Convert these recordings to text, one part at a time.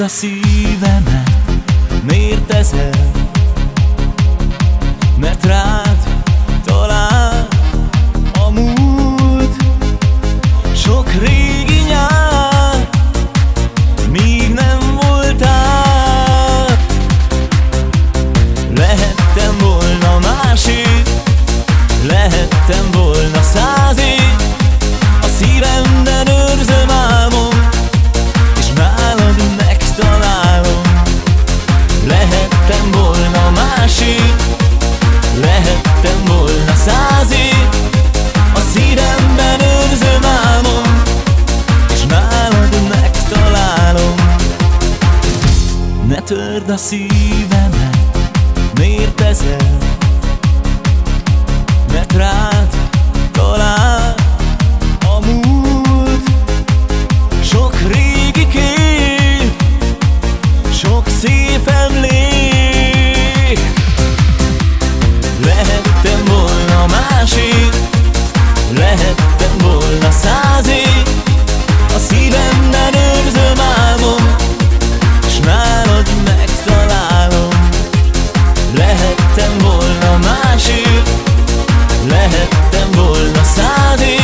a szívemet, miért ezel? Mert rád törd a szívemet, miért ezel? Mert rád talál a múlt Sok régi kép, sok szép emlék Lehettem volna másik, lehettem volna száz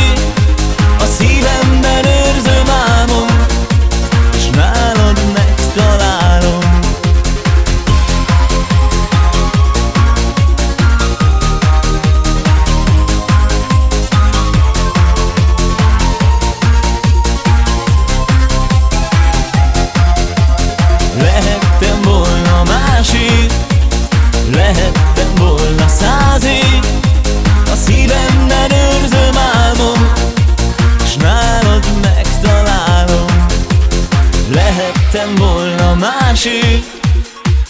másik.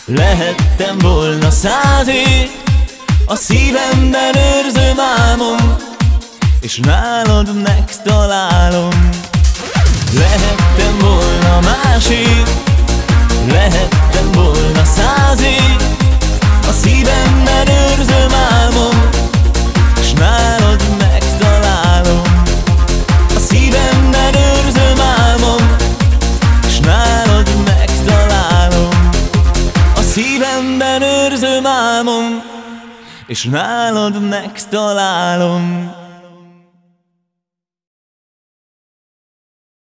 Lehettem volna száz év A szívemben őrzöm álmom És nálad megtalálom. Lehettem volna másik Lehettem álmom És nálad megtalálom